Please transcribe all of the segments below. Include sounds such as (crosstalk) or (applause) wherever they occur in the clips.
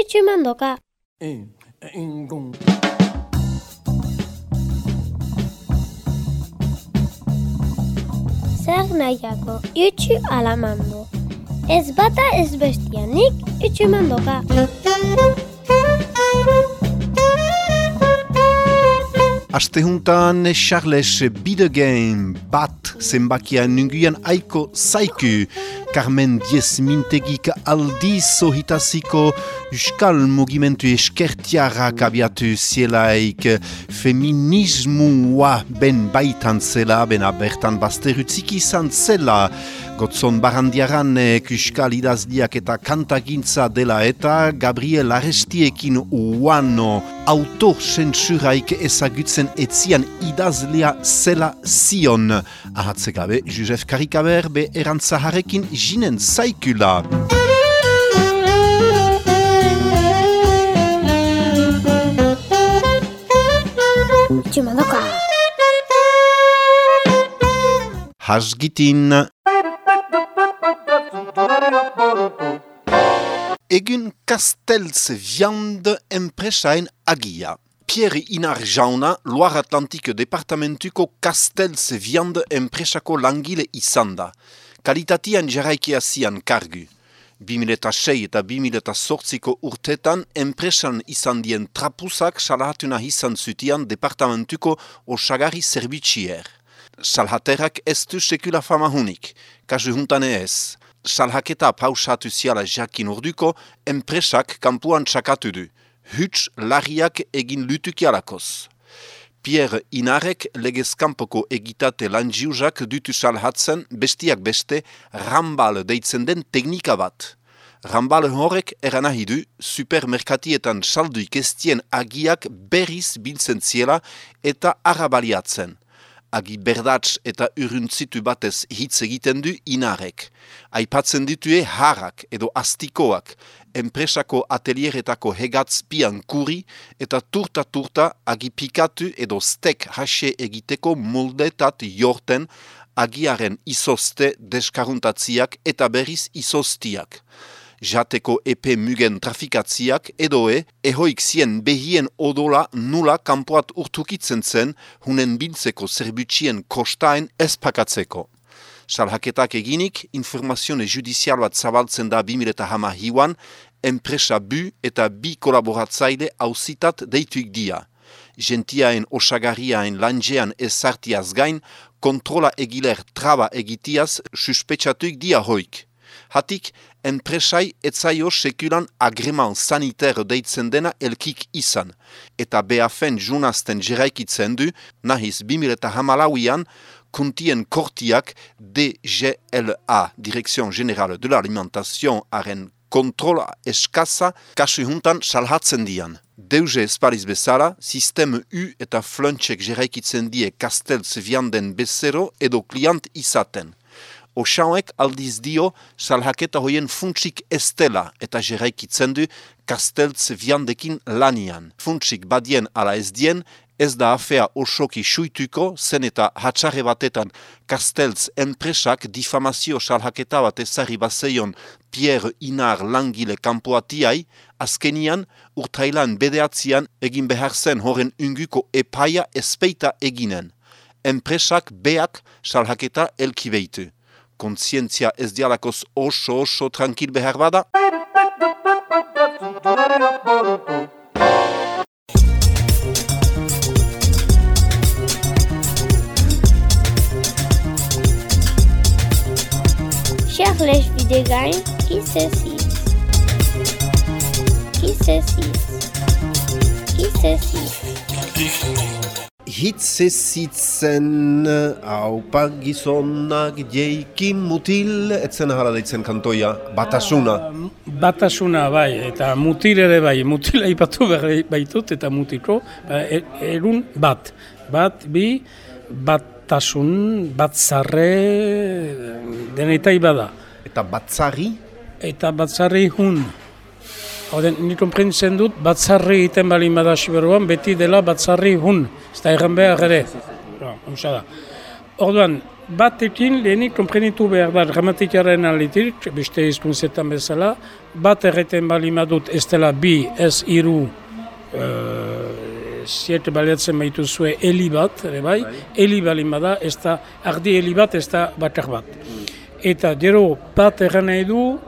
itxumandoka. E, engon. Zer nahiako, itxu alamando. Ez bata ez bestianik itxumandoka. Astehuntan Charles Bidegen bat zenbakia nunguian aiko zaiku Carmen Diez Mintegik aldiz ohitaziko Euskal mugimentu eskertiarrak abiatu zielaik. Feminismua ben baitan zela, ben abertan bazterutzik izan zela. Gotzon barandiaran Euskal idazdiak eta kantagintza dela eta Gabriel Arestiekin uano. Autosensuraik ezagutzen etzian idazlea zela zion. Ahatze gabe, Josef Karikaber be erantzaharekin jinen zaikula. Itxumandoka. Hasgitin. Egun Castells Viande enpresaen agia. Pierre Inar jauna, Loire Atlantik departamentuko Castells Viande enpresako langile izan da. Kalitatian jarraikia zian kargu. 2006 eta 2008ko urtetan enpresan izan dien trapusak salahatuna izan zutian departamentuko osagari zerbitxier. Salhaterak ez du sekula famahunik, kasu juntane ez. Salhaketa pausatu ziala jakin urduko, enpresak kampuan txakatu du. Huts larriak egin lutukialakoz. Pierre Inarek legezkampoko egitate lanjiuzak dutu salhatzen bestiak beste rambal deitzen den teknika bat. Rambal horrek eranahi du supermerkatietan salduik estien agiak berriz biltzen ziela eta arabaliatzen agi berdatz eta uruntzitu batez hitz egiten du inarek. Aipatzen ditue harrak edo astikoak, enpresako atelieretako hegatzpian kuri eta turta-turta agi pikatu edo stek hase egiteko moldetat jorten agiaren izoste deskaruntatziak eta berriz izostiak jateko epe mugen trafikatziak edoe, ehoik zien behien odola nula kanpoat urtukitzen zen hunen biltzeko zerbutsien kostaen espakatzeko. Salhaketak eginik, informazione judizial bat zabaltzen da 2000 hama hiuan, enpresa bu eta bi kolaboratzaile hauzitat deituik dia. Gentiaen osagarriaen lanjean ezartiaz gain, kontrola egiler traba egitiaz suspetsatuik dia hoik. Hatik, enpresai etzaio sekulan agreman saniter deitzen dena elkik izan. Eta behafen junazten jeraikitzen du, nahiz 2000 eta hamalauian, kuntien kortiak DGLA, Direction Generale de l'Alimentation, haren kontrola eskaza kasu juntan salhatzen dian. Deuze espariz bezala, sistem U eta fluntsek jeraikitzen die kastelz vianden bezero edo kliant izaten. Osauek aldiz dio salhaketa hoien funtsik estela eta jeraikitzen du kasteltz viandekin lanian. Funtsik badien ala ez dien, ez da afea osoki suituko, zen eta hatxarre batetan kasteltz enpresak difamazio salhaketa bat ezari baseion Pierre Inar langile kampoatiai, azkenian urtailan bedeatzian egin behar zen horren unguko epaia espeita eginen. Enpresak beak salhaketa elkibeitu kontzientzia ez dialakoz oso oso tranquil behar bada. Charles Videgain, qui si Qui si Qui c'est si Hitze zitzen, haupa gizonak jeikin mutil, etzen hala deitzen kantoia, batasuna. Batasuna bai, eta mutil ere bai, mutil aipatu baitut eta mutiko, ba, e- erun bat. Bat, bi, batasun, batzarre, denetai bada. Eta batzari, Eta batzarri hun. Oden, ni komprentzen dut, batzarri egiten balin bada beti dela batzarri hun. Ez da erran behar ere. Da. Orduan, batekin lehenik komprenitu behar da gramatikaren aletik, beste hizkuntzetan bezala, bat erreten bali madut ez dela bi, ez iru, uh, siete baliatzen baitu zue heli bat, ere bai, heli bali bada, ez da, ardi heli bat, ez da batak bat. Eta gero bat erran nahi du,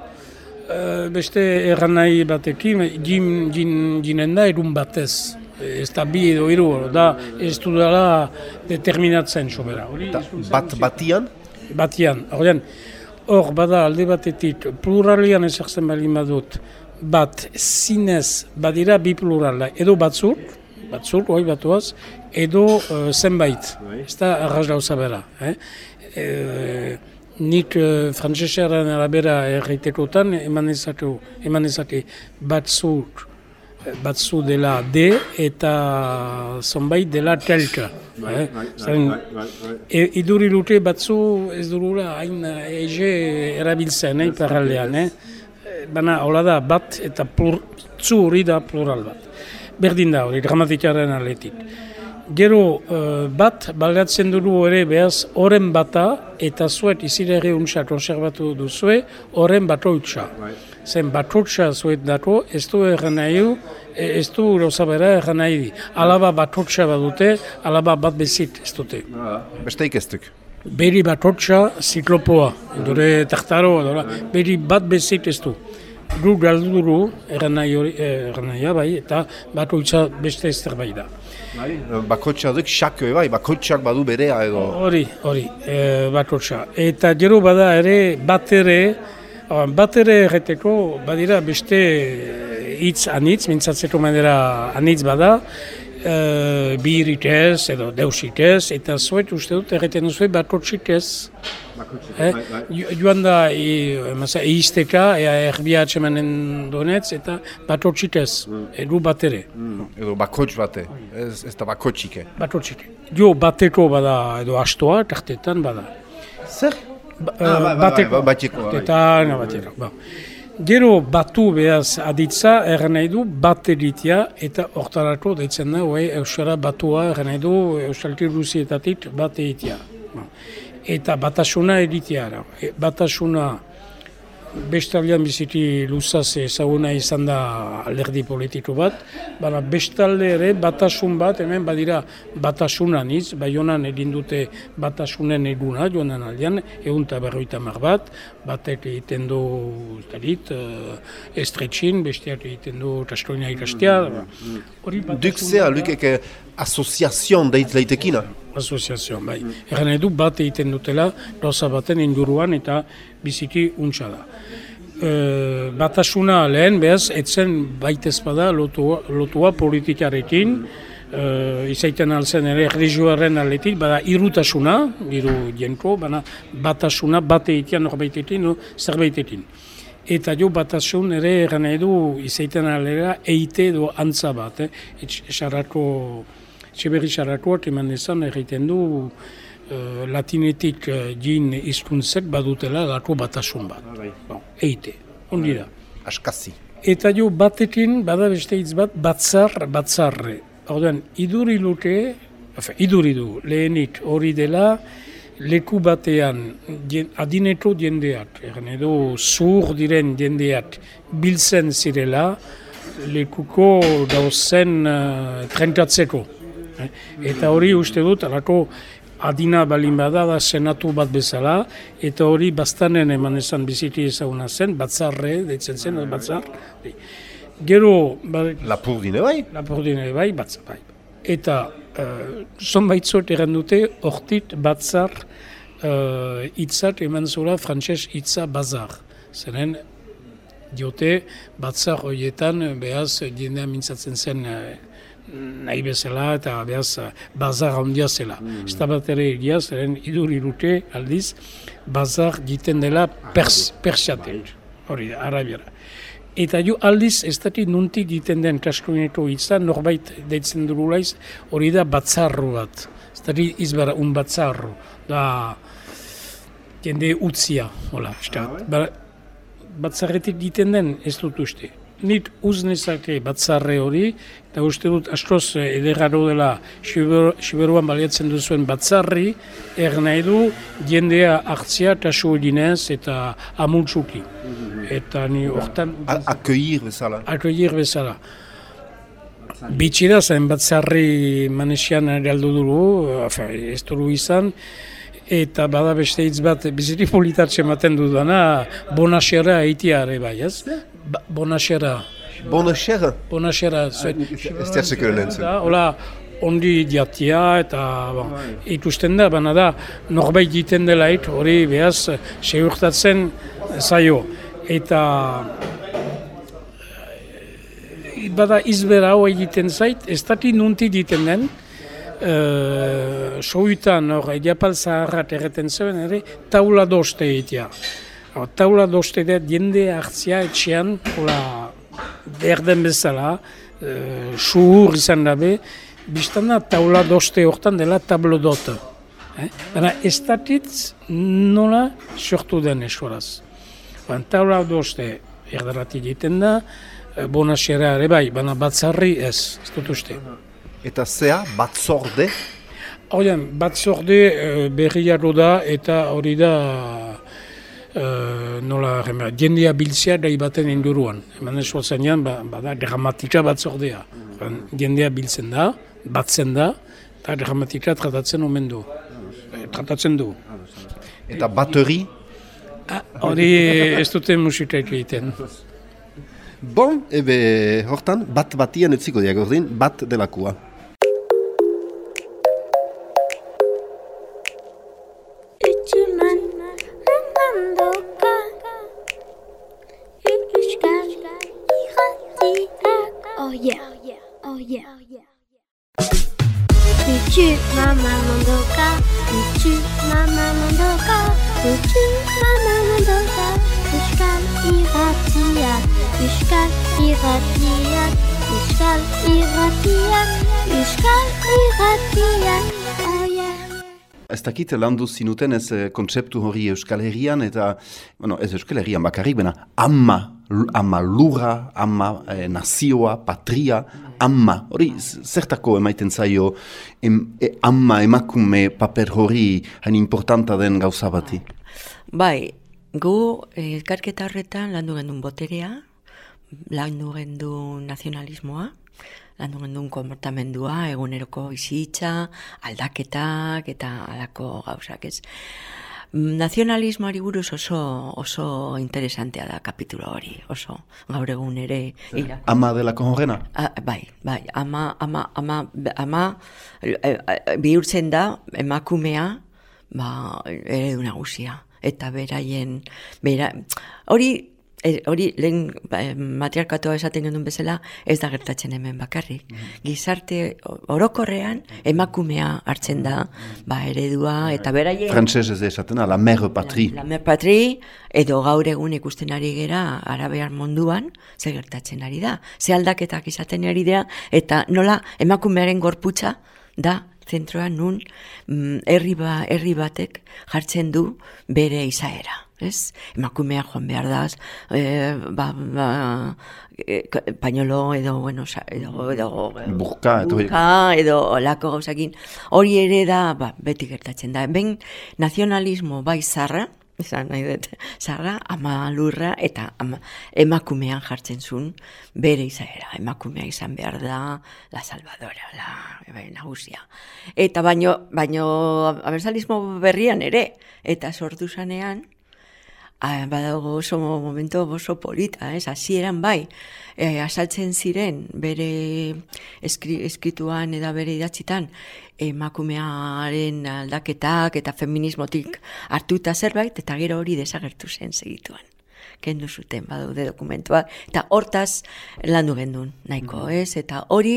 uh, beste erran nahi batekin, jin, jin, jinen da erun batez. Ez da bi edo iru, da ez du dela determinatzen sobera. Hizkuntzan bat batian, Batian, ordean, hor bada alde batetik pluralian ezartzen bali badut, bat zinez badira bi plurala, edo batzuk, batzuk, oi batuaz, edo uh, zenbait, ez da arras gauza bera. Eh? E, nik uh, frantzesaren arabera erreitekotan eman ezatu, eman ezate batzuk, batzu dela D eta zonbait dela telka. Eh? Zaren, E, iduri lute batzu ez durula hain ege erabiltzen, eh, parraldean, eh? Baina, hola da, bat eta plur, zu hori da plural bat. Berdin da hori, gramatikaren aletik. Gero, eh, bat, baldatzen dugu ere behaz, oren bata, eta zuet izirere untsa konserbatu duzue, oren batoitza. Zen batotxa zuet dako, ez du erran nahi du, e, ez du gauza bera erran nahi di. Alaba batotxa badute, alaba bat bezit ez dute. besteik ez duk. Beri batotxa ziklopoa, dure tartaro, dora, beri bat bezit ez du. Gu galduru, erran nahi hori, eh, bai, eta batoitza beste ez bai da. Bakotxa duk, xako bai, bakotxak badu berea edo. Hori, hori, e, batotxa. Eta gero bada ere, bat ere, ah, bat ere erreteko, badira beste hitz anitz, mintzatzeko manera anitz bada, e, bi iritez edo deusitez, eta zuet uste dut erreten duzu batotxitez. Eh? Jo- Joan da, e, eizteka, ea erbia atxemanen donetz, eta batotxitez, edu bat ere. Edo bakotx bate, ez, ez da bakotxike. Batotxite. Jo, bateko bada, edo astoa, tartetan bada. Zer? Ba, Ah, bai, bai, eh, bateko. bai, bateko, bai. Eta, no, bateko. Ba. Gero batu behaz aditza, erran nahi du bat editia, eta hortarako deitzen da, oi, euskara batua, erran nahi du, euskalti ruzietatik bat editia. Eta batasuna editia. E, batasuna bestaldean biziti luzaz ezaguna izan da alderdi politiko bat, baina bestalde ere batasun bat, hemen badira batasunan iz, baionan egin dute batasunen eguna, joanan aldean, egun eta berroita mar bat, batek egiten du, dakit, uh, estretxin, besteak egiten du kastoina ikastea, hori Duk batasuna zea, da- lukeke asoziazion deit leitekina. asoziazio, bai. Erran nahi du bat egiten dutela gauza baten inguruan eta biziki untsa da. E, batasuna lehen, behaz, etzen baitez bada lotua, lotua politikarekin, e, izaiten alzen ere erlijioaren aletik, bada irutasuna, iru jenko, baina batasuna bat egitean norbaitetin, no, zerbaitetin. Eta jo batasun ere erran nahi du izaiten alera eite edo antza bat, eh? Etx- esarako, Etxeberri xarrakoak eman ezan egiten du eh, latinetik uh, jin hizkuntzek badutela lako batasun bat. Bon, eite, ondi da. Askazi. Eta jo batekin, bada beste hitz bat, batzar, batzarre. Orduan, iduri luke, efe, iduri du, lehenik hori dela, leku batean jen, adineko jendeak, edo zur diren jendeak biltzen zirela, lekuko dauzen uh, trentatzeko. Eh? Eta hori uste dut, alako adina balin bada da senatu bat bezala, eta hori bastanen eman esan biziki ezaguna zen, batzarre, deitzen zen, batzar. Gero, ba, Lapurdine bai? Lapurdine bai, batzar, bai. Eta uh, zonbait zort eran dute, hortit batzar uh, hitzat eman zula frantses hitza bazar. Zeren, diote, batzar horietan, behaz, jendea mintzatzen zen uh, nahi bezala eta behaz bazar handia zela. Ez da bat ere egia, zeren idur irute aldiz, bazar jiten dela pers, persiatek, hori da, arabiara. Eta jo aldiz ez dakit nuntik egiten den kaskoineko hitza norbait deitzen durulaiz hori da batzarro bat. Ez dakit izbara un batzarro. Da jende utzia, hola, estat. Ba, batzarretik egiten den ez dut uste. Nit uznezake batzarre hori, eta uste dut askoz eh, ederraro dela Siber- Siberuan baliatzen duzuen batzarri, er nahi du jendea hartzia eta suolinez eta amultzuki. Eta ni hortan A- Accueillir bezala. akoier bezala. Bitsi da zen batzarri manesian aldo dugu, ez dugu izan, eta bada beste hitz bat biziti (laughs) politatxe ematen dudana, bonasera ere bai, ez? Ba, bonasera, Bona xerra. bonasera, zuet. Ez. Da, Hola, ondi diatia eta bon, ikusten da, baina da, norbait egiten delait, hori behaz, segurtatzen zaio. Eta eh, bada izbera hau egiten zait, ez dati nunti egiten den, uh, souitan hor, ediapal zaharrat erreten zuen, ere, taula doste egitea. Hau, taula doste da jende hartzia etxean, hola, berden bezala, uh, suhur izan dabe, biztan da taula doste hortan dela tablo dota. Eh? Baina ez dakit nola sortu den eskoraz. Baina taula doste erdarat egiten da, eh, bonasera ere bai, baina batzarri ez, ez dut uste. Eta zea, batzorde, Horien, batzorde uh, berriaro da eta hori da uh, nola rema, jendea biltzea gai baten inguruan. Hemen zenean, ba, bada dramatika batzordea. Ban, jendea biltzen da, batzen da, eta dramatika tratatzen omen du. Eh, tratatzen du. eta bateri. Ah, Hori ez dute musikaik egiten. Bon, ebe, hortan, bat batian etziko diak ordin, bat delakua. Ez dakit landu zinuten ez eh, kontzeptu hori Euskal Herrian, eta, bueno, ez Euskal Herrian bakarrik, bena, ama, ama lura, ama eh, nazioa, patria, ama. Hori, zertako emaiten zaio em, e, ama emakume paper hori hain importanta den gauza bati. Bai, gu eh, elkarketa horretan landu gendun boterea, landu gendun nazionalismoa, landu gendun komportamendua, eguneroko bizitza, aldaketak eta alako gauzak ez. Mm, Nazionalismoari buruz oso oso interesantea da kapitulo hori, oso gaur egun ere ira. Ama delako horrena? Ah, bai, bai, ama, ama, ama, ama eh, eh, bihurtzen da emakumea ba, eredu nagusia. Eta beraien, bera, hori, eh, hori lehen ba, matriarkatoa esaten genuen bezala, ez da gertatzen hemen bakarrik. Gizarte o- orokorrean emakumea hartzen da, ba, eredua, eta beraien... Frantzez ez esaten, la mère patrie. La mer patri, edo gaur egun ikusten ari gera arabear munduan, ze gertatzen ari da. Ze aldaketak izaten ari dira, eta nola emakumearen gorputza da zentroan nun mm, herri ba, herri batek jartzen du bere izaera. Ez? Emakumea joan behar daz, e, ba, ba, e, pañolo edo, bueno, sa- edo, edo, Burka, eta hori- burka, edo olako gauzakin. Hori ere da, ba, beti gertatzen da. Ben nazionalismo bai zarra, izan nahi dut, zarra, ama lurra eta ama, emakumean jartzen zuen bere izaera. Emakumea izan behar da, la salvadora, la bai, nagusia. Eta baino, baino abertzalismo berrian ere, eta sortu zanean, Ah, badago oso momento oso polita, ez? Hasieran bai, e, asaltzen ziren bere eskri, eskrituan eta bere idatzitan emakumearen aldaketak eta feminismotik hartuta zerbait eta gero hori desagertu zen segituan. Kendu zuten badaude dokumentua eta hortaz landu gendun nahiko, ez? Eta hori,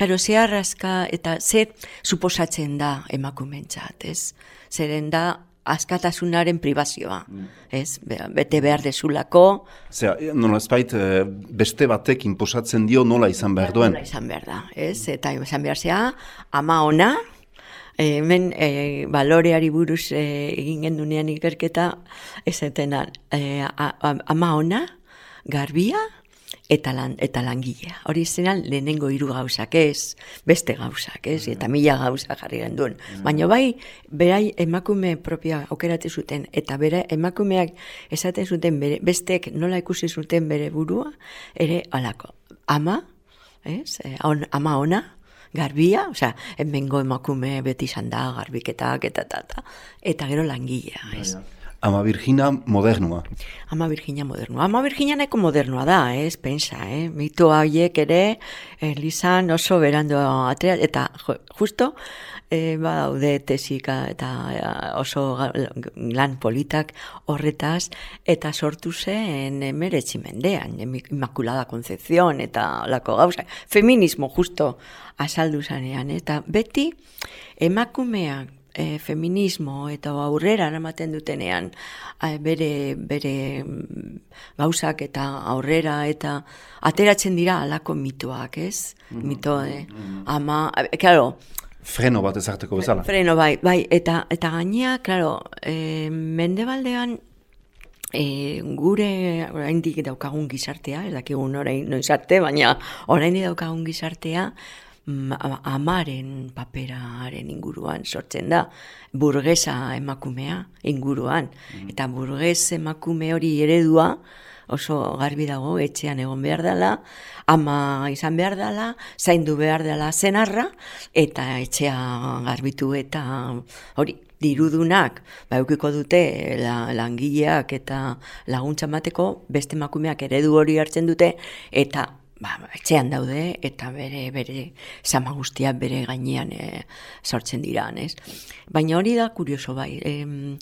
karo, ze arraska eta ze suposatzen da emakumentzat, ez? Zeren da askatasunaren pribazioa, ez? Be- Bete behar dezulako, Zera, nola ezbait, eh, beste batek inposatzen dio nola izan behar duen. Nola izan behar da, ez? Eta izan behar zea, ama ona, eh, hemen e, baloreari buruz e, egin gendunean ikerketa, ez etena, e, a- a- ama ona, garbia, eta lan, eta langilea. Hori zenan lehenengo hiru gauzak ez, beste gauzak ez, eta mila gauza jarri genduen. Baina bai, berai emakume propia aukeratu zuten, eta bere emakumeak esaten zuten bere, bestek nola ikusi zuten bere burua, ere alako. Ama, ez, eh, on, ama ona, garbia, osea, hemengo emakume beti izan da, garbiketak, eta, eta, eta, eta gero langilea, ez. Ama Virgina modernua. Ama Virginia modernoa. Ama Virginia nahiko modernoa da, ez, pensa, eh? Mito hauek ere, Elizan oso berando atrea, eta justo, e, badaude tesika eta eh, oso lan politak horretaz, eta sortu zen emeretzi mendean, Immaculada Concepción eta lako gauza. Feminismo justo azaldu zanean, eta beti emakumeak e, feminismo eta aurrera eramaten dutenean a, bere, bere mm, gauzak eta aurrera eta ateratzen dira alako mitoak, ez? Mito, eh? ama, a, claro, Freno bat ezarteko bezala. Freno bai, bai, eta eta gainea, claro, e, mendebaldean e, gure oraindik daukagun gizartea, ez dakigun orain noiz arte, baina oraindik daukagun gizartea mm, amaren paperaren inguruan sortzen da, burgesa emakumea inguruan, eta burges emakume hori eredua, oso garbi dago etxean egon behar dela, ama izan behar dela, zaindu behar dela zenarra, eta etxea garbitu eta hori, dirudunak, ba, eukiko dute la, langileak eta laguntza mateko, beste emakumeak eredu hori hartzen dute, eta ba, etxean daude, eta bere, bere sama guztia bere gainean e, sortzen dira, ez? Baina hori da kurioso bai, em,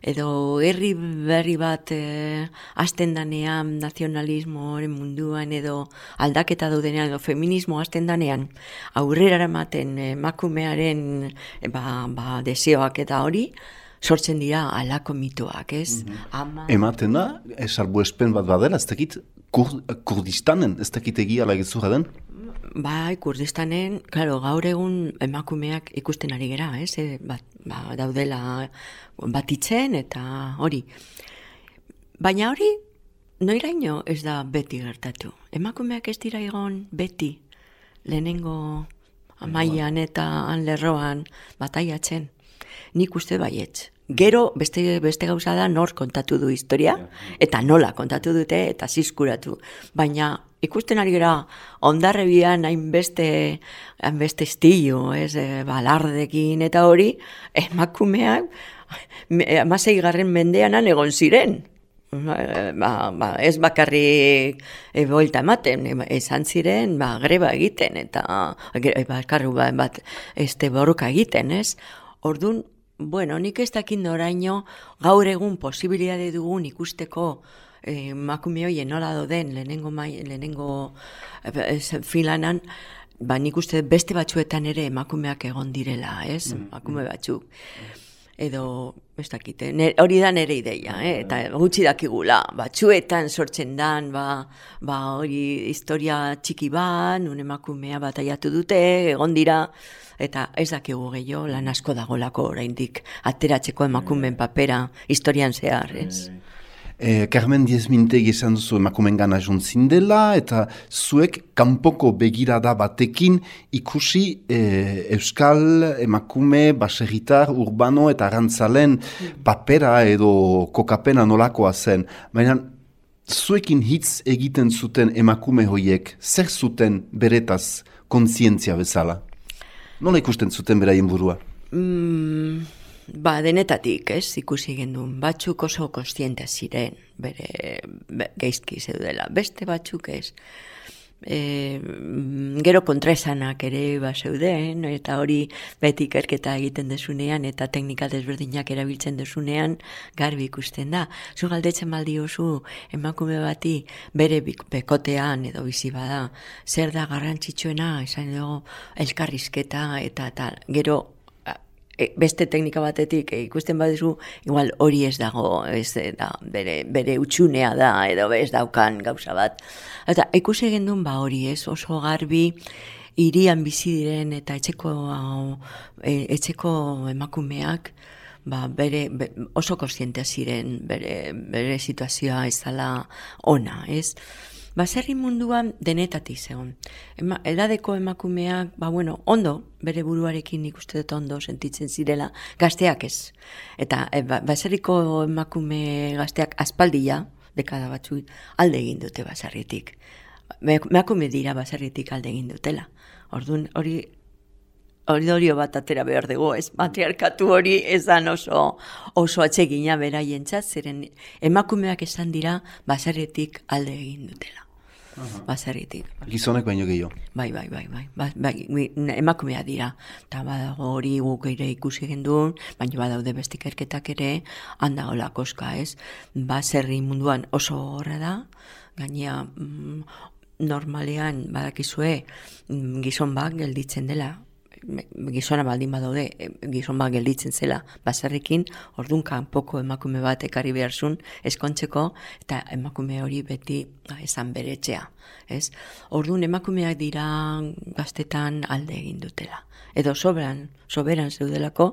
edo herri berri bat e, hasten danean nazionalismoaren munduan edo aldaketa daudenean edo feminismo hasten danean aurrera eramaten emakumearen e, ba, ba, deseoak eta hori sortzen dira alako mitoak, ez? Ama... Ematen da, esalbu espen bat badela, ez dakit kur, Kurdistanen, ez dakit egia ala gezurra den? Bai, Kurdistanen, claro, gaur egun emakumeak ikusten ari gera, ez? E, bat, ba, daudela batitzen eta hori. Baina hori, noiraino ez da beti gertatu. Emakumeak ez dira egon beti lehenengo amaian eta han lerroan bataiatzen. Nik uste baietz. Gero beste, beste gauza da nor kontatu du historia, eta nola kontatu dute, eta zizkuratu. Baina ikusten ari gara ondarrebian hainbeste, hainbeste estillo, ez, e, balardekin eta hori, emakumeak amasei garren mendeanan egon ziren. Ba, ba, ez bakarrik e, buelta ematen, izan ziren ba, greba egiten eta bakarru ba, bat este borroka egiten, ez? Ordun, bueno, nik ez dakit noraino gaur egun posibilitate dugun ikusteko eh, emakume hoien nola doden lehenengo, mai, lehenengo eh, filanan, ba nik uste beste batzuetan ere emakumeak egon direla, ez? Emakume batzuk edo ez dakite, ne- hori da nere ideia, eh? eta gutxi dakigula, batzuetan sortzen dan, ba, ba hori historia txiki bat, nun emakumea bataiatu dute, egon dira, eta ez dakigu gehiago lan asko dagolako oraindik ateratzeko emakumeen papera historian zehar, ez? E, Carmen Diez Mintegi esan duzu emakumen gana jontzin dela, eta zuek kanpoko begirada batekin ikusi e, euskal emakume, baserritar, urbano eta arantzalen papera edo kokapena nolakoa zen. Baina zuekin hitz egiten zuten emakume hoiek, zer zuten beretaz kontzientzia bezala? Nola ikusten zuten beraien burua? Mm, ba, denetatik, ez, ikusi gendun. Batzuk oso konstiente ziren, bere be, geizki zeudela. Beste batzuk ez. E, gero kontraesanak ere ba zeuden, eta hori beti ikerketa egiten desunean, eta teknika desberdinak erabiltzen desunean, garbi ikusten da. Zu galdetzen baldi oso emakume bati bere bekotean edo bizi bada, zer da garrantzitsuena, esan dugu, elkarrizketa eta tal. Gero beste teknika batetik e, ikusten baduzu, igual hori ez dago, ez da, bere, bere utxunea da, edo ez daukan gauza bat. Eta ikusi egin duen ba hori ez, oso garbi, irian bizi diren eta etxeko, e, etxeko emakumeak, ba, bere, be, oso kontziente ziren bere, bere situazioa ez dela ona, ez? Baserri munduan denetatik zegoen. Ema, edadeko emakumeak, ba bueno, ondo, bere buruarekin nik uste dut ondo sentitzen zirela, gazteak ez. Eta e, ba, baserriko emakume gazteak aspaldia, dekada batzu, alde egin dute baserritik. Me- Emakume dira baserritik alde egin dutela. Orduan, hori Oridorio bat atera behar dugu, ez matriarkatu hori ezan oso, oso atsegina beraientzat, zeren emakumeak esan dira baserritik alde egin dutela. Baserritik. Gizonek baino gehiago. Bai, bai, bai, bai, bai, bai, bai, emakumea dira. Eta badago hori guk ere ikusi genduen, baina badaude beste ikerketak ere, handa hola koska, ez? Baserri munduan oso horra da, gainea mm, normalean badakizue mm, gizon bat gelditzen dela, gizona baldin badaude, eh, gizon bat gelditzen zela baserrikin, orduan kanpoko emakume bat ekarri behar zuen eskontzeko, eta emakume hori beti ba, esan beretxea. Ez? Orduan emakumeak dira gaztetan alde egin dutela. Edo sobran, soberan zeudelako,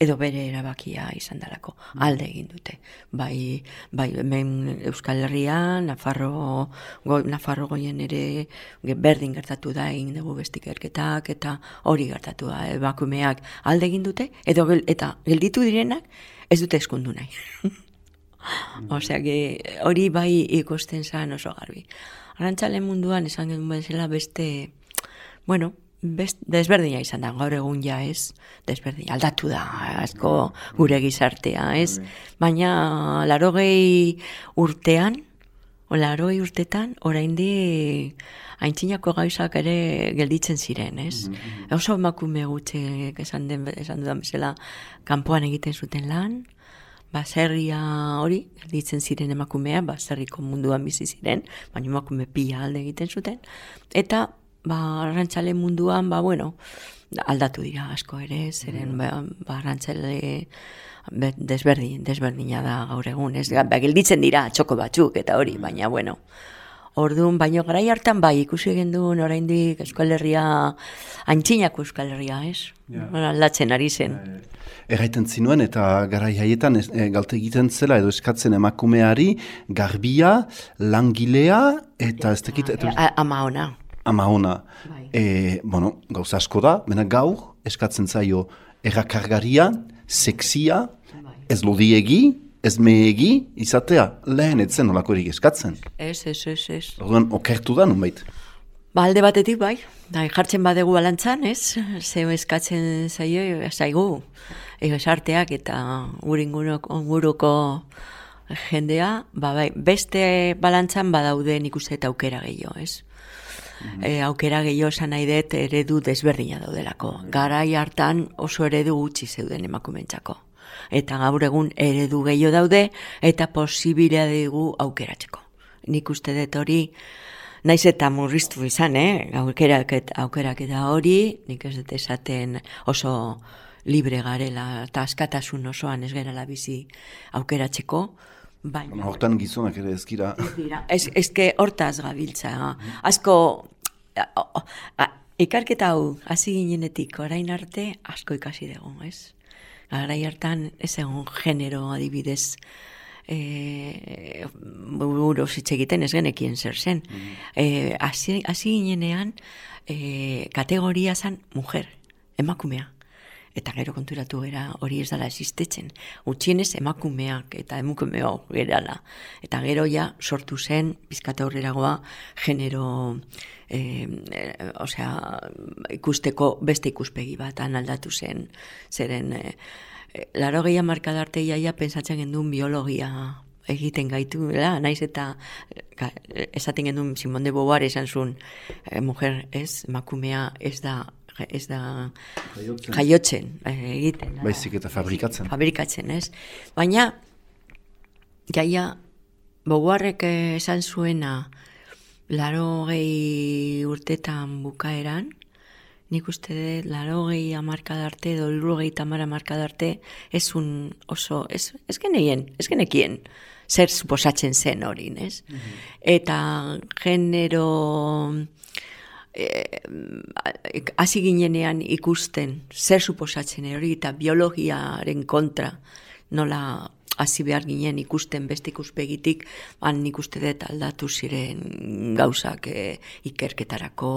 edo bere erabakia izan dalako, alde egin dute. Bai, bai hemen Euskal Herrian, Nafarro, go, Nafarro goien ere berdin gertatu da egin dugu beste ikerketak eta hori gertatu da, emakumeak alde egin dute, edo eta gelditu direnak ez dute eskundu nahi. (laughs) Osea, hori bai ikusten zan oso garbi. Arantzale munduan esan genuen bezala beste, bueno, best, desberdina izan da, gaur egun ja ez, desberdina, aldatu da, asko gure gizartea, ez? Baina larogei urtean, o larogei urtetan, oraindi aintzinako gauzak ere gelditzen ziren, ez? Oso emakume gutxe esan, den, esan dudan bezala, kanpoan egiten zuten lan, baserria hori, gelditzen ziren emakumea, baserriko munduan bizi ziren, baina emakume pila alde egiten zuten, eta ba, arrantzale munduan, ba, bueno, aldatu dira asko ere, zeren ba, ba, arrantzale be- desberdin, desberdina da gaur egun, ez, ba, gelditzen dira txoko batzuk eta hori, baina, bueno, Orduan, baino garai hartan bai ikusi genduen oraindik Euskal Herria, antxinako Euskal Herria, ez? Yeah. Aldatzen ari zen. Erraiten zinuen eta garai haietan e, galte egiten zela edo eskatzen emakumeari garbia, langilea eta ez dakit eta A- Ama ona. ama ona. Bai. E, bueno, gauza asko da, bena gaur eskatzen zaio errakargaria, sexia, ez lodiegi, ez mehegi, izatea lehen etzen olakorik eskatzen. Ez, ez, ez, ez. Orduan, okertu da nunbait. Ba, alde batetik bai, da, jartzen badegu balantzan, ez? Ze eskatzen zaio, zaigu, esarteak eta guringuruko guruko jendea, ba, bai, beste balantzan badaude nik uste eta aukera gehiago, ez? E, aukera gehiago esan nahi dut eredu desberdina daudelako. Garai hartan oso eredu gutxi zeuden emakumentzako. Eta gaur egun eredu gehiago daude eta posibilea dugu aukeratzeko. Nik uste dut hori, Naiz eta murriztu izan, eh? Aukerak, aukerak eta hori, nik ez dut esaten oso libre garela eta askatasun osoan ez gerala bizi aukeratzeko, baina... Hortan gizonak ere ezkira. Ez, ezke hortaz gabiltza. Asko, ikarketa hau, hasi ginenetik orain arte, asko ikasi dugu, ez? Garai hartan, ez egon genero adibidez, e, buruz hitz egiten ez genekien zer zen. E, hasi, hasi ginenean, e, kategoria zen mujer, emakumea. Eta gero konturatu gera hori ez dala existitzen. Utxienez emakumeak eta emakumeo gerala. Eta gero ja sortu zen, bizkata horreragoa, genero, e, e, osea, ikusteko beste ikuspegi bat aldatu zen. Zeren, e, e, laro gehiago markadarte jaia pensatzen gendun biologia egiten gaitu, dela, naiz eta ka- esaten gendun Simon de Beauvoir esan zuen, e, mujer ez, emakumea ez da ez da jaiotzen eh, egiten. da. Baizik eta fabrikatzen. Fabrikatzen, ez? Baina, jaia, boguarrek esan zuena, laro gehi urtetan bukaeran, nik uste dut, laro gehi amarkadarte, edo iruro gehi tamar amarkadarte, ez un oso, ez, ez geneien, ez genekien, zer suposatzen zen hori, ez? Eta genero hasi ginenean ikusten zer suposatzen hori eta biologiaren kontra nola hasi behar ginen ikusten beste ikuspegitik, ban nik uste dut aldatu ziren gauzak e, ikerketarako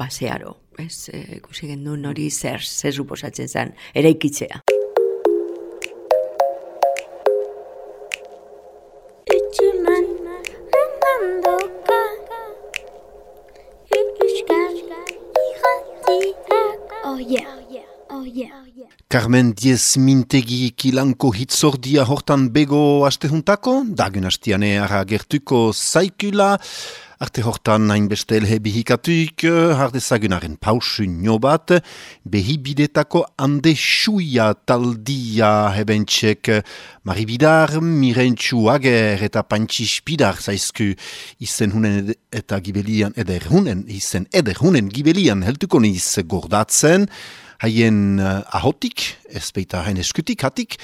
basearo. Ez, e, ikusi gendun hori zer, zer suposatzen zen, eraikitzea. Carmen Diez Mintegi kilanko hitzordia hortan bego astehuntako, dagen hastiane ara gertuko zaikula, arte hortan hainbeste elhe bihikatuik, hardezagunaren pausu nio bat, behibidetako hande xuia taldia hebentxek, maribidar, mirentxu ager eta pantxispidar zaizku. Izen hunen eta gibelian, eder hunen, izen eder hunen gibelian heltuko niz gordatzen, haien uh, ahotik, ez baita hain eskutik hatik,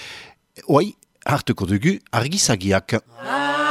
oai hartuko dugu argizagiak. Argizagiak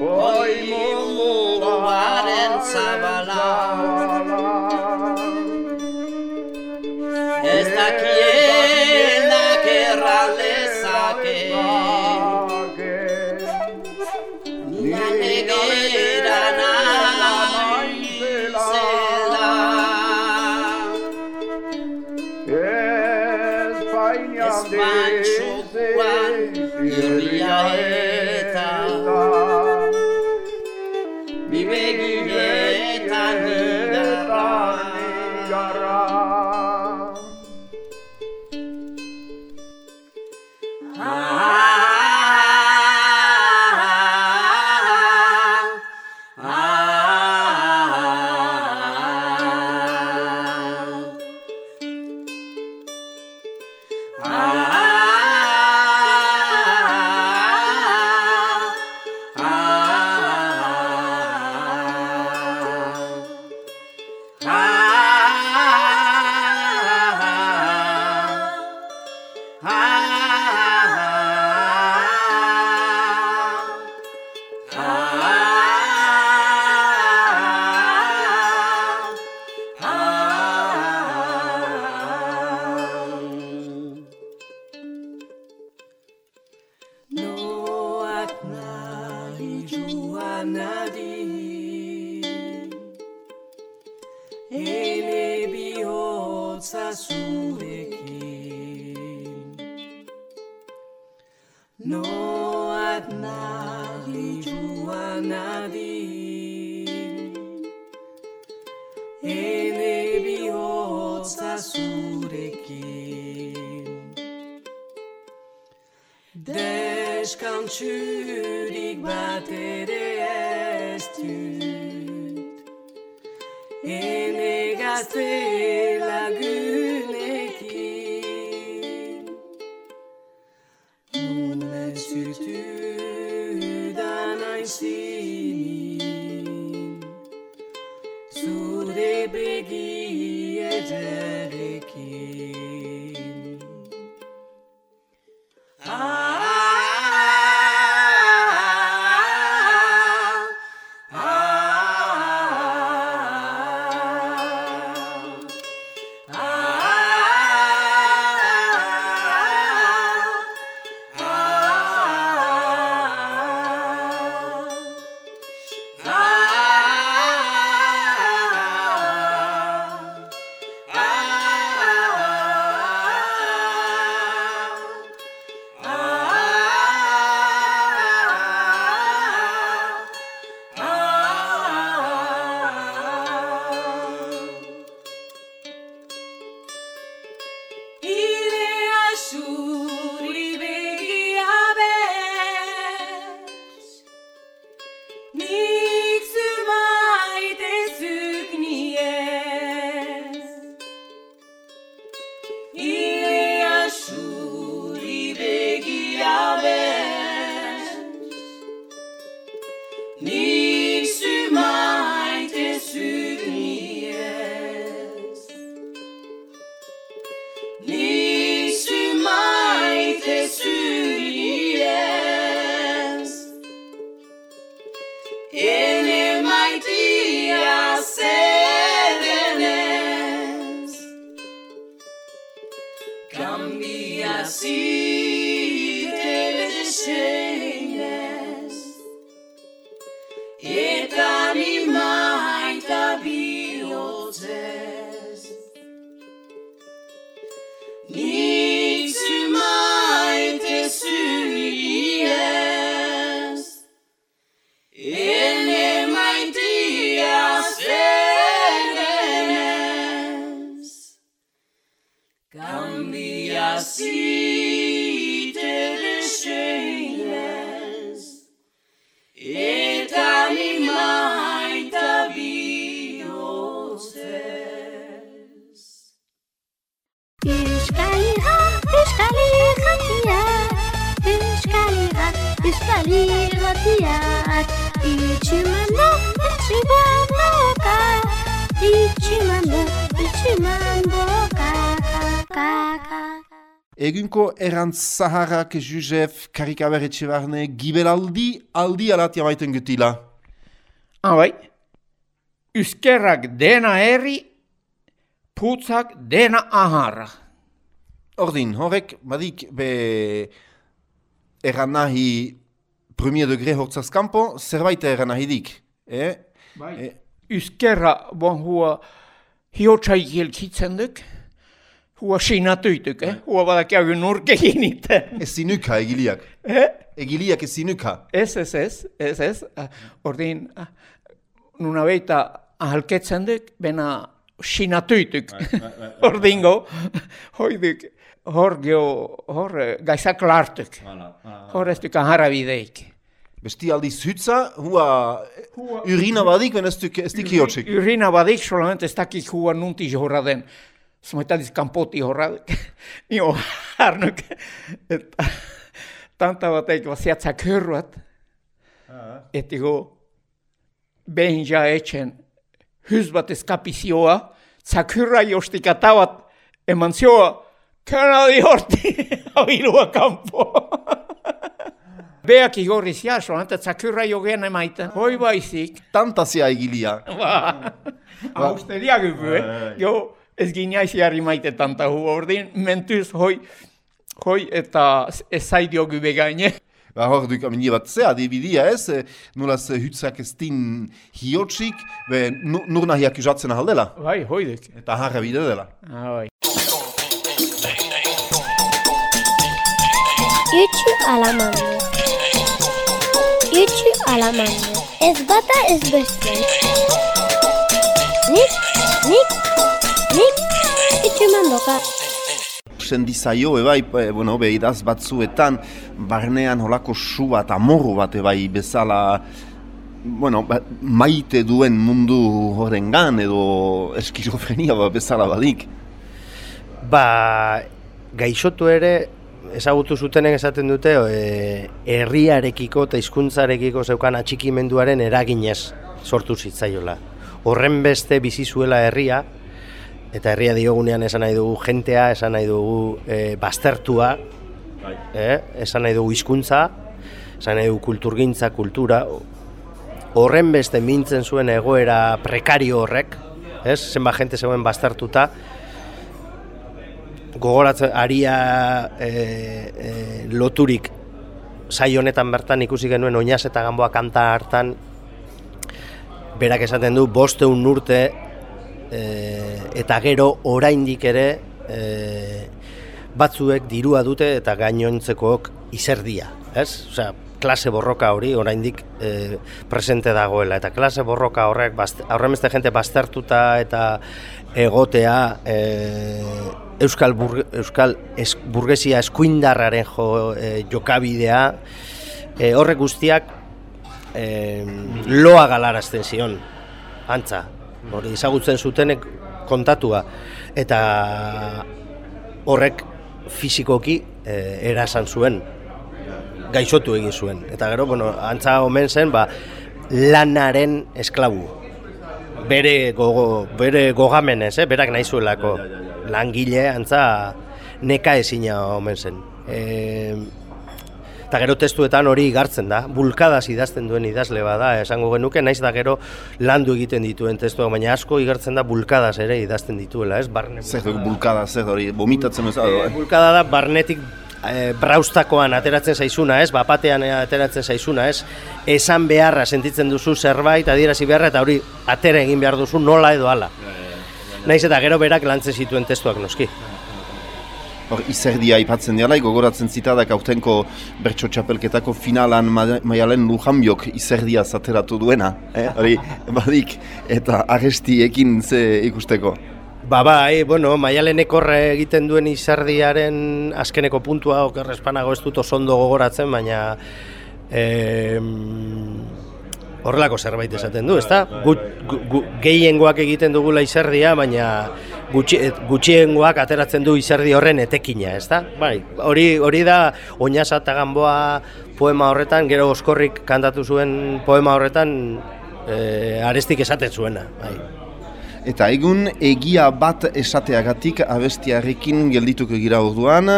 Hoi nadin Ene bihotza zurekin Deskantxurik bat ere ez dut Ene gazten Nik Erantz zaharrak Juzef Karikaber etxebarne gibelaldi aldi alatia maiten gutila. Ah, bai. Euskerrak dena herri, putzak dena aharra. Ordin, horrek badik be eran nahi premier degré hortzaz kanpo, zerbait eran nahi dik. Eh? Bai. Eh, Euskerra bon hua hiotsaik jelkitzen duk, hua sinatuituk, eh? Hua badak jau nurke giniten. ez zinuka egiliak. Eh? Egiliak ez zinuka. Ez, ez, ez, ez, ez. Ah, Ordin, ah, nuna beita ahalketzen duk, bena sinatuituk. Ordingo, hoiduk, hor geho, hor gaizak lartuk. Hor ez duk aharra bideik. Besti aldiz hutza, hua urina badik, ben ez duk ez dik. Urina badik, solamente ez dakik hua nunti jorra den. Zmoetadiz kanpoti jorra. Nio, harnuk. Eta tanta batek baziatzak hörruat. Etigo, behin ja etxen, hyz bat eskapizioa, zakurra jostik atabat eman zioa, kanadi horti, abilua (laughs) kanpo. Beak (laughs) igorri zia, solamente zakurra jogen emaiten. Hoi baizik, Tantazia egilia. ba, (laughs) austeria gugu, eh? Jo, ez ginaiz jarri maite tanta hu ordin, mentuz hoi, hoi eta ez zaidio gube gaine. Ba hor duk amini bat zea, dibidia ez, eh, nolaz hutzak ez din hiotxik, be nu- nur nahi akusatzen ahaldela. Bai, hoidek. Eta harra bide dela. Ah, bai. Itxu alamando. Itxu alamando. Ez bata ez beste. Nik, nik, nik, itxu mandoka. ikusten dizaio, ebai, e, bueno, behidaz batzuetan, barnean holako su bat, amorru bat, ebai, bezala, bueno, ba, maite duen mundu horrengan edo eskizofrenia bat bezala badik. Ba, gaixotu ere, ezagutu zutenen esaten dute, e, herriarekiko eta hizkuntzarekiko zeukan atxikimenduaren eraginez sortu zitzaiola. Horren beste bizi zuela herria, eta herria diogunean esan nahi dugu jentea, esan nahi dugu e, baztertua, eh? esan nahi dugu hizkuntza, esan nahi dugu kulturgintza, kultura, horren beste mintzen zuen egoera prekario horrek, ez? zenba jente zegoen baztertuta, gogoratzen aria e, e, loturik sai honetan bertan ikusi genuen oinaz eta ganboa kanta hartan berak esaten du bosteun urte e, eta gero oraindik ere e, batzuek dirua dute eta gainontzekook izerdia, ez? Osea, klase borroka hori oraindik e, presente dagoela eta klase borroka horrek aurremeste jente baztertuta eta egotea e, euskal burg, euskal es, burgesia eskuindarraren jo, e, jokabidea e, horrek guztiak e, loa galarazten zion antza hori ezagutzen zutenek kontatua eta horrek fizikoki e, erasan zuen gaixotu egin zuen. Eta gero, bueno, antza omen zen, ba, lanaren esklabu. Bere, gogo, bere gogamenez, eh? berak nahi zuelako. Langile, antza, neka ezina omen zen. E, eta gero testuetan hori igartzen da, bulkadaz idazten duen idazle bada, esango genuke, naiz da gero landu egiten dituen testuak, baina asko igartzen da bulkadaz ere idazten dituela, ez? Barne, zer bulkada, zer hori, vomitatzen ez da, eh? Bulkada da, barnetik e, braustakoan ateratzen zaizuna, ez? Bapatean ateratzen zaizuna, ez? Esan beharra sentitzen duzu zerbait, adierazi beharra eta hori atera egin behar duzu nola edo hala. Naiz eta gero berak lantzen zituen testuak noski. Hor, izerdia aipatzen diala, gogoratzen zitadak autenko bertso txapelketako finalan maialen lujanbiok izerdia zateratu duena, eh? hori (laughs) badik, eta arrestiekin ze ikusteko. Ba, bai, bueno, maialenek horre egiten duen izardiaren azkeneko puntua okerrespanago ez dut osondo gogoratzen, baina e, horrelako zerbait esaten du, ezta? Gu, gu, gehiengoak egiten dugula izardia, baina gutxi, gutxiengoak ateratzen du izardi horren etekina, ezta? Bai, hori, hori da oinasa eta ganboa poema horretan, gero oskorrik kantatu zuen poema horretan e, arestik esaten zuena, bai. Eta egun egia bat esateagatik abestiarekin geldituko gira orduan.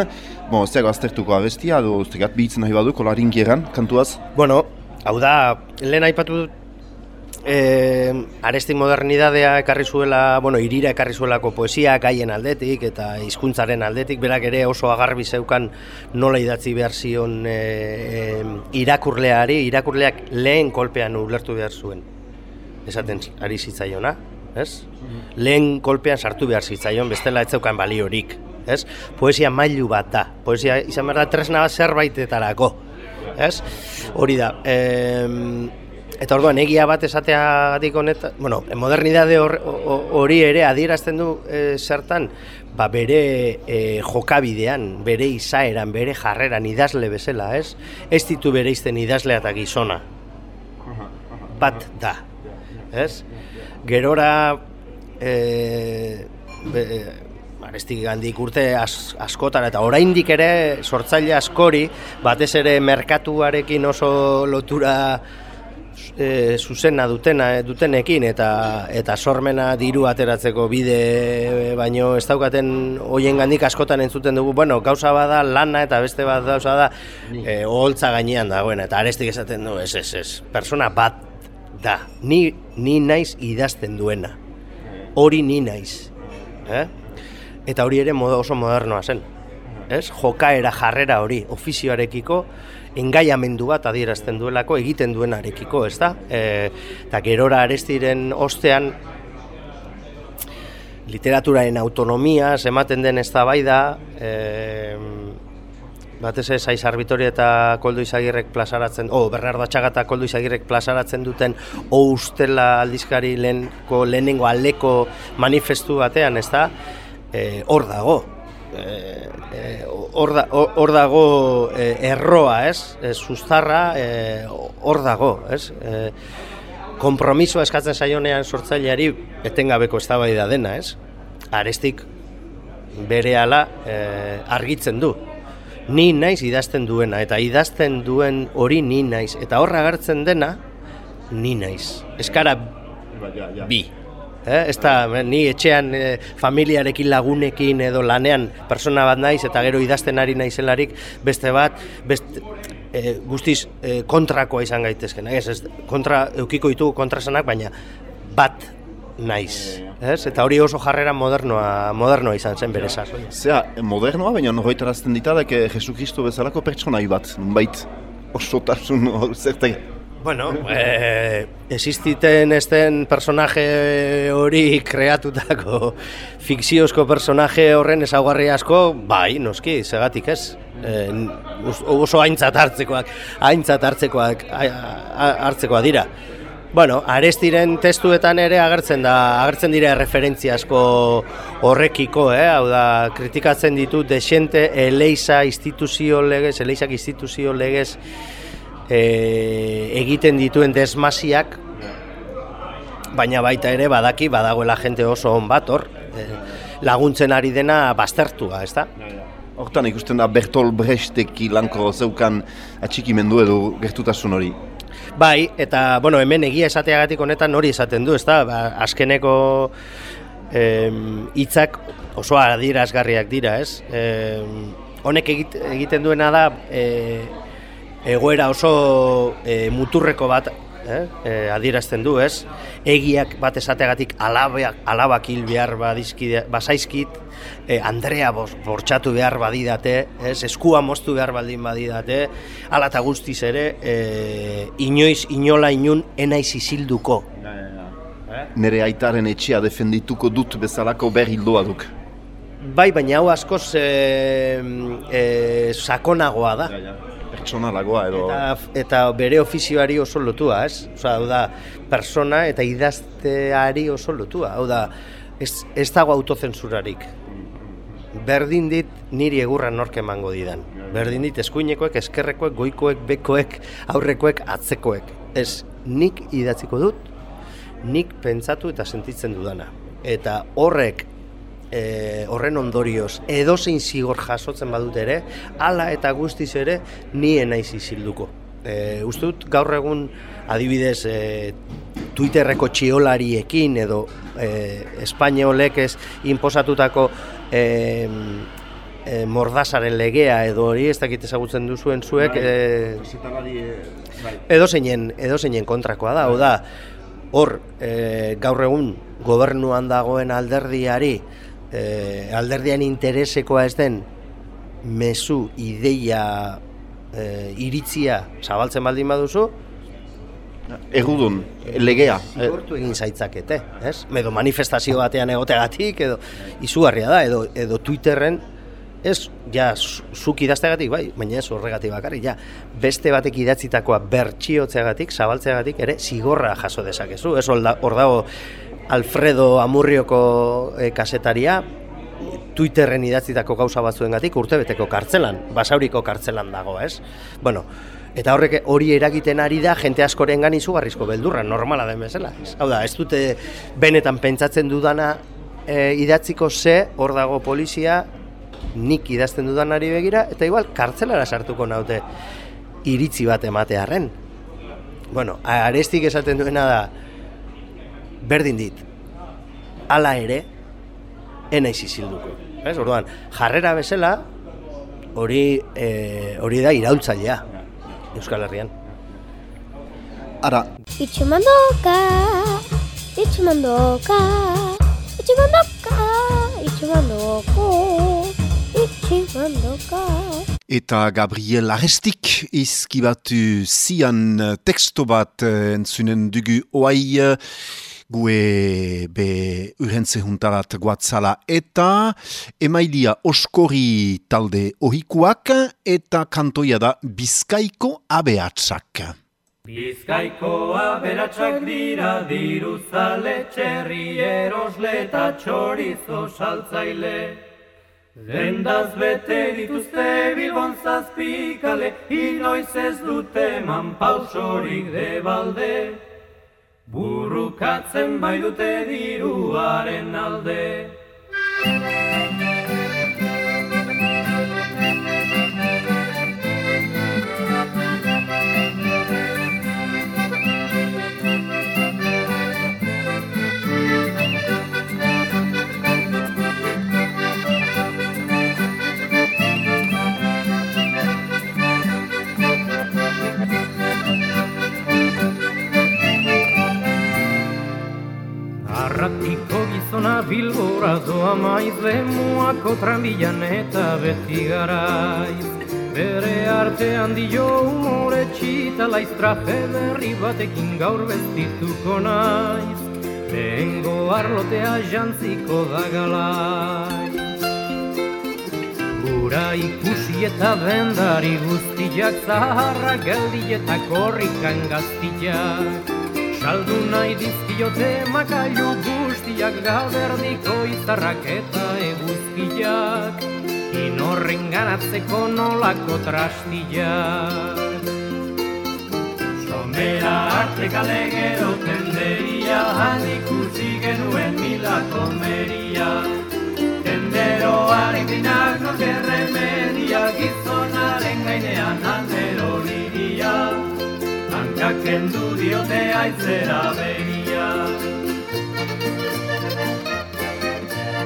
Bo, ez aztertuko abestia, edo ez dago bihitzen nahi badu, kolarin geran, kantuaz? Bueno, hau da, lehen aipatu dut, e, arestik modernidadea ekarri zuela, bueno, irira ekarri zuelako poesia, gaien aldetik eta hizkuntzaren aldetik, berak ere oso agarbi zeukan nola idatzi behar zion e, e, irakurleari, irakurleak lehen kolpean ulertu behar zuen. Esaten ari zitzaiona, ez? Lehen kolpean sartu behar zitzaion, bestela ez zeukan baliorik, ez? Poesia mailu bat da, poesia izan behar da tresna bat zerbaitetarako, ez? Hori da, e, eta orduan egia bat esateagatik honet, bueno, modernidade hori ere adierazten du e, zertan, ba bere e, jokabidean, bere izaeran, bere jarreran idazle bezala, ez? Ez ditu bere izten idazlea eta gizona, bat da, ez? gerora e, be, arestik gandik urte as, askotan eta oraindik ere sortzaile askori batez ere merkatuarekin oso lotura e, zuzena dutena dutenekin eta eta sormena diru ateratzeko bide baino ez daukaten hoien gandik askotan entzuten dugu bueno gauza bada lana eta beste bat gauza da e, oholtza gainean dagoen eta arestik esaten du ez ez ez persona bat da, ni, ni naiz idazten duena. Hori ni naiz. Eh? Eta hori ere moda oso modernoa zen. Ez? Jokaera jarrera hori, ofizioarekiko, engaiamendu bat adierazten duelako egiten duenarekiko, ez da? E, eta gerora arestiren ostean, literaturaren autonomia, ematen den ez da bai da, batez ez Aiz Arbitoria eta Koldo Izagirrek plazaratzen, o, oh, Bernardo Atxaga eta Koldo Izagirrek plazaratzen duten o ustela aldizkari lehenko, lehenengo aleko manifestu batean, ez da, e, hor dago. eh, eh, hor da- hor dago eh, erroa, ez? Eh, Sustarra eh, hor dago, ez? Eh, konpromisoa eskatzen saionean sortzaileari etengabeko eztabaida dena, ez? Arestik berehala eh, argitzen du. Ni naiz idazten duena eta idazten duen hori ni naiz eta horra agertzen dena ni naiz. Eskara bi. Eh, ez da, ni etxean eh, familiarekin lagunekin edo lanean persona bat naiz eta gero idazten ari naizelarik beste bat, beste, eh, guztiz eh, kontrakoa izan gaitezken. Ez, ez, kontra, eukiko ditugu kontrasanak, baina bat naiz. Ez? Eta hori oso jarrera modernoa, modernoa izan zen bere sasoia. Zea, modernoa, baina horretarazten ditadak eh, Jesu Kristo bezalako pertsonai bat, nunbait osotasun hor zertek. Bueno, eh, existiten esten personaje hori kreatutako fikziozko personaje horren ezaugarri asko, bai, noski, segatik ez. Us- oso aintzat hartzekoak, aintzat hartzekoak, a- a- hartzekoak dira. Bueno, Arestiren testuetan ere agertzen da, agertzen dira referentzia asko horrekiko, eh? hau da, kritikatzen ditu desente Eleiza instituzio legez, Eleizak instituzio legez e, egiten dituen desmasiak, baina baita ere badaki badagoela jente oso on bat hor, e, laguntzen ari dena baztertua, ez da? Hortan ikusten da Bertol Brechteki lanko zeukan atxikimendu edo gertutasun hori. Bai, eta bueno, hemen egia esateagatik honetan hori esaten du, ezta? Ba, azkeneko hitzak oso adierazgarriak dira, ez? Em, honek egit, egiten duena da e, egoera oso e, muturreko bat eh? e, adierazten du, ez? Egiak bat esateagatik alabak, alabak hil behar badizkide, bazaizkit, e, Andrea bos, bortxatu behar badidate, ez? eskua moztu behar baldin badidate, ala eta guztiz ere, e, inoiz, inola inun, enaiz izilduko. Nere aitaren etxea defendituko dut bezalako berri hildoa duk. Bai, baina hau askoz e, e, sakonagoa da. Pertsonalagoa edo... Eta, eta bere ofizioari oso lotua, ez? Osa, hau da, persona eta idazteari oso lotua. Hau da, ez, ez dago autozensurarik. Berdin dit niri egurra nork emango didan. Berdin dit eskuinekoek, eskerrekoek, goikoek, bekoek, aurrekoek, atzekoek. Ez, nik idatziko dut, nik pentsatu eta sentitzen dudana. Eta horrek e, horren ondorioz. Edozein zigor jasotzen badut ere, hala eta guztiz ere nien naiz izilduko. E, uste dut gaur egun adibidez e, Twitterreko txiolariekin edo e, Espainiolek ez inposatutako e, e, mordasaren legea edo hori ez dakit ezagutzen duzuen zuek e, edo zeinen, edo zeinen kontrakoa da, hau da, hor e, gaur egun gobernuan dagoen alderdiari e, alderdian interesekoa ez den mezu, ideia, e, iritzia zabaltzen baldin baduzu, Errudun, legea. Zigortu egin zaitzakete, ez? Edo manifestazio batean egoteagatik, edo izugarria da, edo, edo Twitterren, ez, ja, zu- zuk idazteagatik, bai, baina ez horregatik bakarrik, ja, beste batek idatzitakoa bertsiotzeagatik, zabaltzeagatik, ere, zigorra jaso dezakezu, ez hor dago Alfredo Amurrioko e, kasetaria, Twitterren idatzitako gauza batzuengatik urtebeteko kartzelan, basauriko kartzelan dago, ez? Bueno, eta horrek hori eragiten ari da jente askorengan izugarrizko beldurra, normala den bezala. ez? Hau da, ez dute benetan pentsatzen dudana e, idatziko ze, hor dago polizia, nik idazten dudanari begira, eta igual kartzelara sartuko naute iritzi bat ematearren. Bueno, arestik esaten duena da, berdin dit, hala ere, enaiz izilduko. Ez, orduan, jarrera bezala, hori, e, hori da iraultzailea Euskal Herrian. Ara, Itxumandoka, itxumandoka, itxumandoka, itxumandoko, itxumandoka. Eta Gabriel Arestik izkibatu zian eh, teksto bat eh, entzunen dugu oai eh, gue be urrentze juntarat guatzala eta emailia oskori talde ohikuak eta kantoia da Bizkaiko abeatsak. Bizkaiko aberatsak dira diruzale txerri erosle eta txorizo saltzaile. Dendaz bete dituzte bilbon zazpikale, inoiz ez dute eman pausorik de balde. Burrukatzen bai dute diruaren alde. Maiz lemuako tranbilan eta beti garaiz. Bere artean dio humore txita laiz traje berri batekin gaur bestituko naiz. Lehengo arlotea jantziko da galaiz. Gura ikusi eta bendari guztiak zaharra geldi eta korrikan gaztiak. Saldu nahi dizkiote makailu guztiak gaberdiko izarrak eta eguzkiak Inorren ganatzeko nolako trastiak. Somera arte kale gero tenderia Han ikusi genuen milako meria Tenderoaren dinak norke remedia Gizonaren gainean aldero liria Hankak kendu diote aitzera begia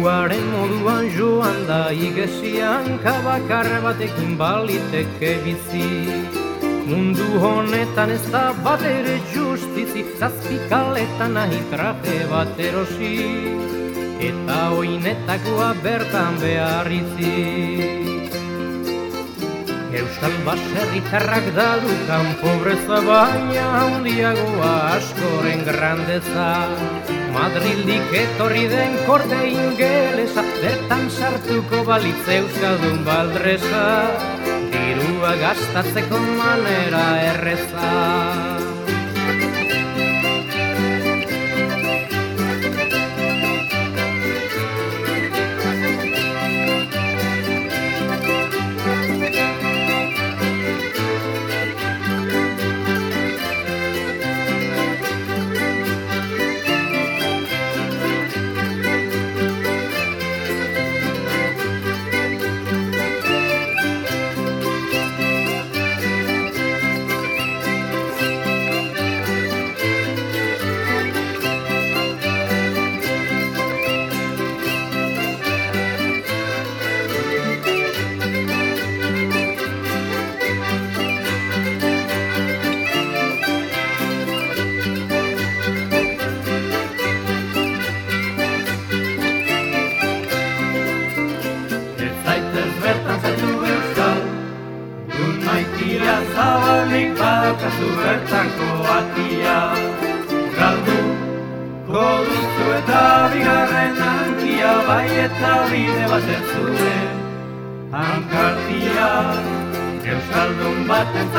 Ojuaren moduan joan da igesian kabakarre batekin baliteke bizi. Mundu honetan ez da bat ere justizi Zazpikaletan nahi traje bat erosi. Eta oinetakoa bertan behar izi Euskal baserritarrak dadukan pobreza baina handiagoa askoren grandeza Madrildik etorri den korte ingelesa bertan sartuko balitz euskaldun baldresa Dirua gastatzeko manera erreza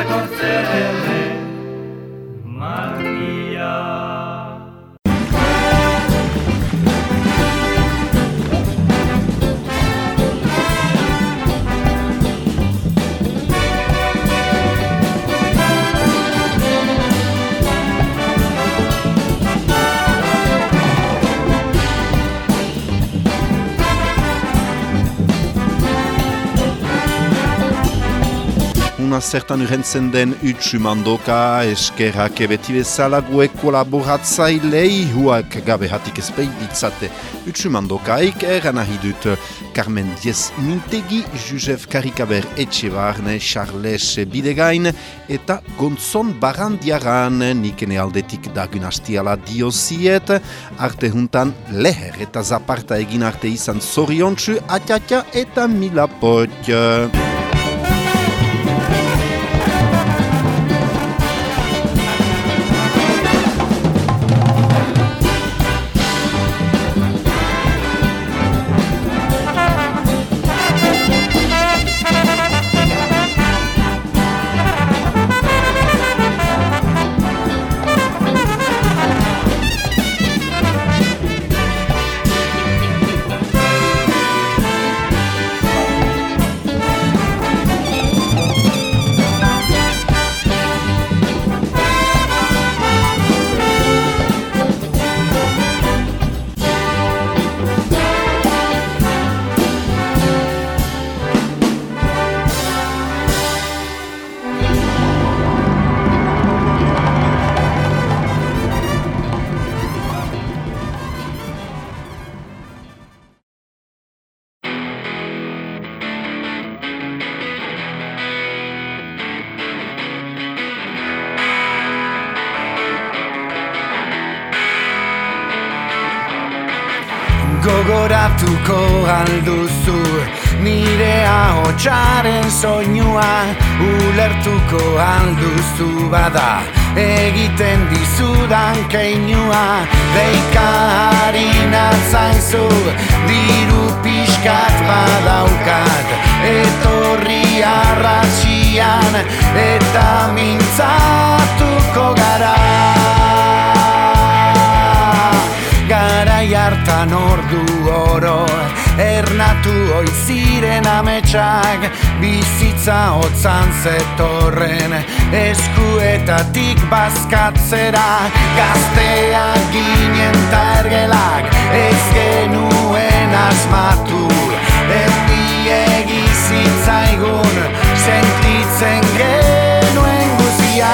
bat entzako zertan urrentzen den utsu mandoka, eskerrak ebeti bezala gue kolaboratzailei huak gabe hatik ezpeit ditzate utsu mandokaik eran nahi dut Carmen Diez Mintegi, Josef Karikaber Etxebarne, Charles Bidegain eta Gonzon Barandiaran. Nikene aldetik dagun hastiala dioziet, arte juntan leher eta zaparta egin arte izan zoriontsu, atxatxa eta mila soinua Ulertuko alduzu bada. Egiten dizudan keinua Deika harina zaizu diru pixkat badaukat. Etorri arratxian eta mintzatuko gara hartan ordu oro Ernatu oiziren ametsak Bizitza hotzan zetorren Eskuetatik bazkatzera Gazteak ginen ta ergelak Ez genuen asmatu Erdi zitzaigun Sentitzen genuen guzia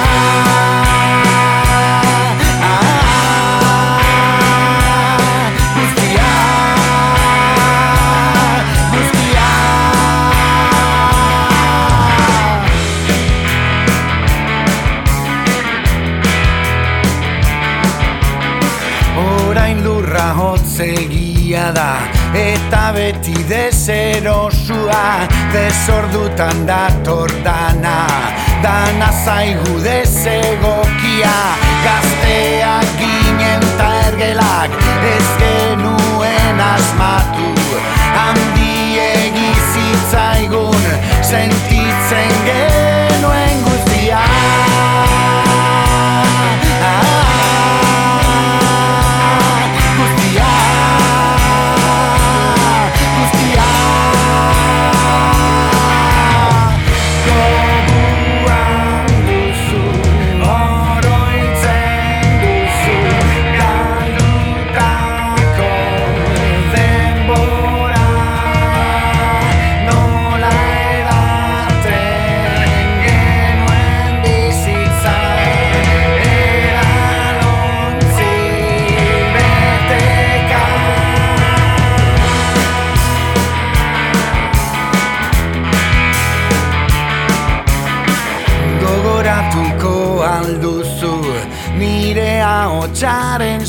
hotzegia da Eta beti deserosua Desordutan dator dana Dana zaigu desegokia. Gazteak ginen ta ergelak Ez genuen asmatu Handiegi zitzaigun Sentitzen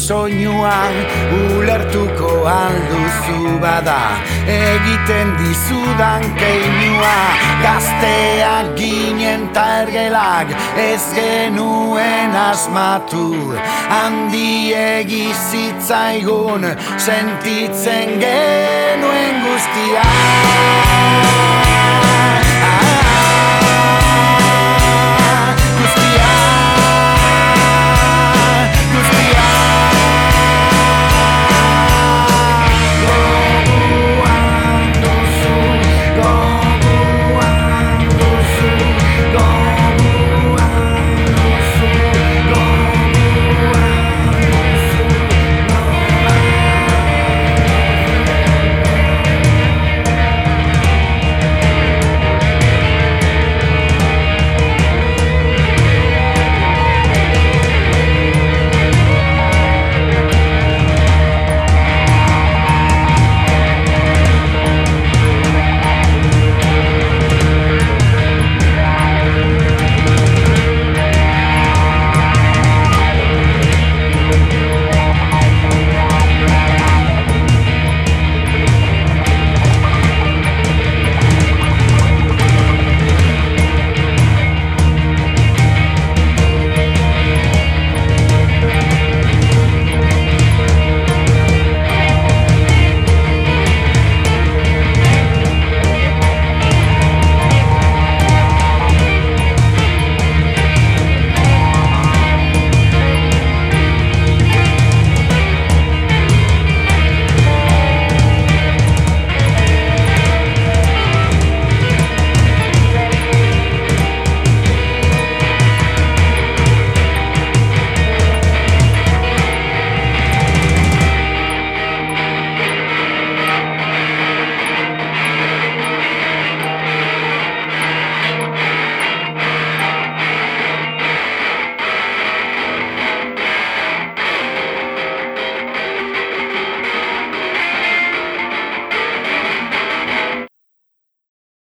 soinuan ulertuko alduzu bada. Egiten dizudan keinua gazteak ginen ta ergelak ez genuen asmatu. Handiegi zitzaigun sentitzen genuen guztia